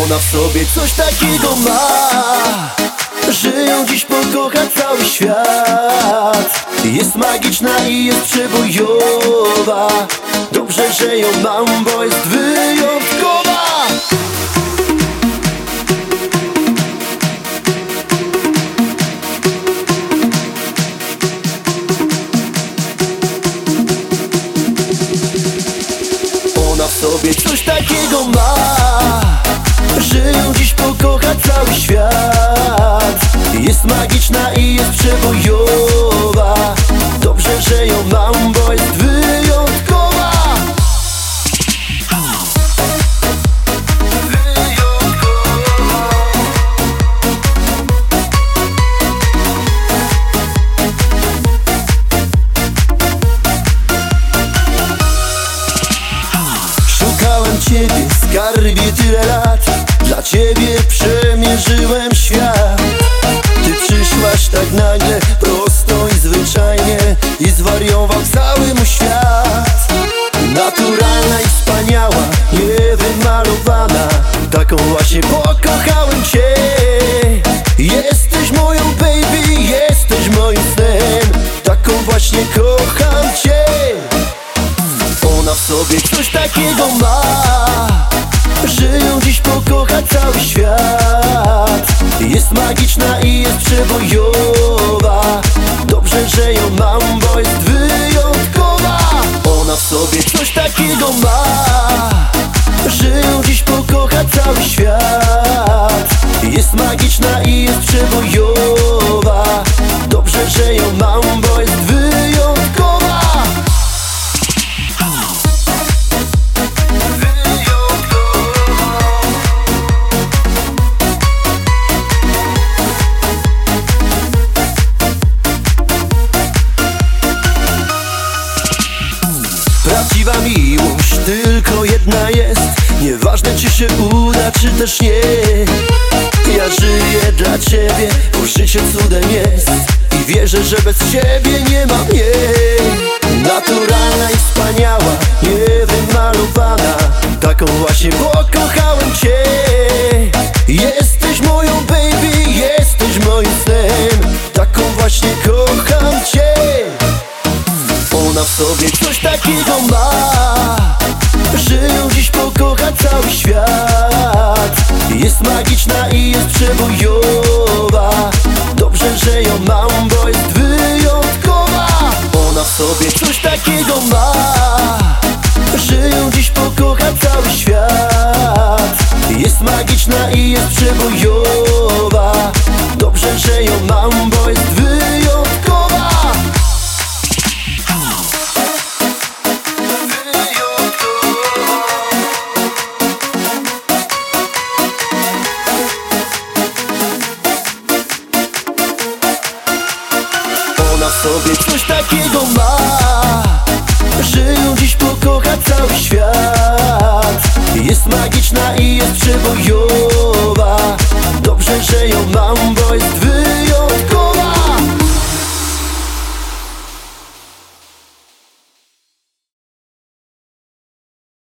Ona w sobie coś takiego ma Że ją dziś pokocha cały świat. Jest magiczna i jest przebojowa. Dobrze, że ją mam, bo jest wyjątkowa. Ona w sobie coś takiego ma cały świat. Jest magiczna i jest przebojowa. Dobrze, że ją mam, bo jest wyjątkowa. Szukałem ciebie, skarbie tyle lat Ciebie przemierzyłem świat. Ty przyszłaś tak nagle, prosto i zwyczajnie I zwariował cały mój świat. Naturalna i wspaniała, niewymalowana Taką właśnie pokochałem cię. Jesteś moją baby, jesteś moim snem Taką właśnie kocham cię. Ona w sobie coś takiego ma Że ją dziś pokocha cały świat. Jest magiczna i jest przebojowa. Dobrze, że ją mam, bo jest wyjątkowa. Ona w sobie coś takiego ma. Że ją dziś pokocha cały świat. Jest magiczna i jest przebojowa. Dobrze, że ją mam, bo jest czy się uda, czy też nie? Ja żyję dla ciebie, bo życie cudem jest. I wierzę, że bez ciebie nie ma mnie. Naturalna i wspaniała, niewymalowana. Taką właśnie pokochałem cię. Jesteś moją baby, jesteś moim snem. Taką właśnie kocham cię. Ona w sobie coś takiego ma. Że ją dziś cały świat. Jest magiczna i jest przebojowa. Dobrze, że ją mam, bo jest wyjątkowa. Ona w sobie coś takiego ma Że ją dziś pokocha cały świat. Jest magiczna i jest przebojowa. Dobrze, że ją mam, bo jest wyjątkowa sobie coś takiego ma Że ją dziś pokocha cały świat. Jest magiczna i jest przebojowa. Dobrze, że ją mam, bo jest wyjątkowa.